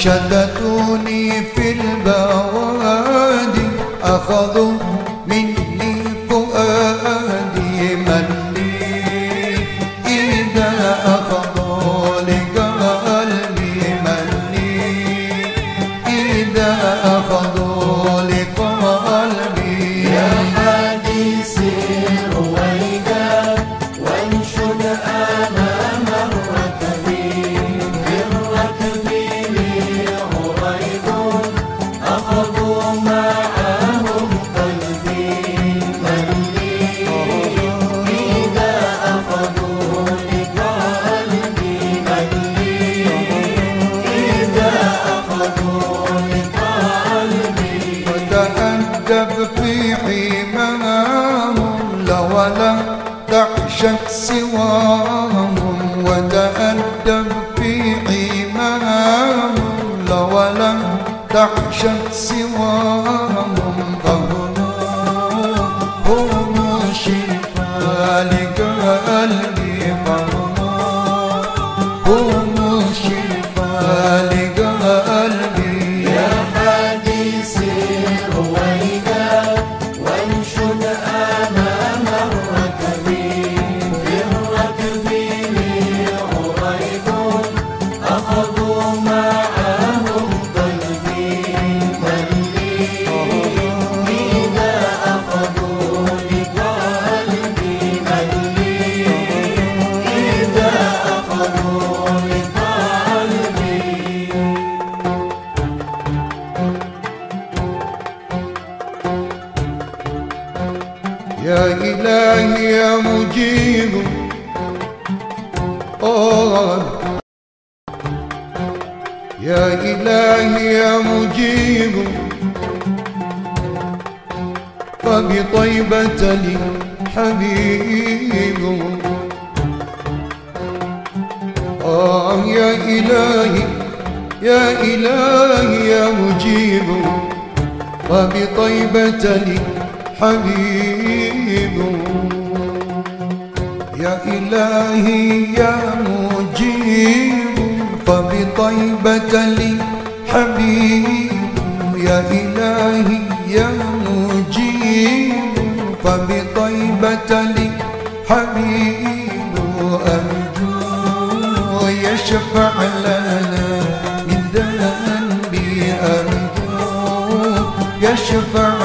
شدتوني في البوادي. أخذوا مني فؤادي من لي إذا وتأدب في حماهم لولا تعشق سواهم وتأدب في حماهم لولا تعشق سواهم أخذوا معهم قلبي من لي إذا أخذوا لقلبي من لي إذا أخذوا لقلبي يا إلهي يا مجيب آه يا إلهي يا مجيب. فبطيبة لي حبيب آه يا إلهي يا إلهي يا مجيب. وبطيبة لي حبيب يا إلهي يا فبطيبة لي حبيب يا إلهي يا مجيب. فبطيبة لي حبيب أرجو يشفع لنا من ذنبي. أرجو يشفع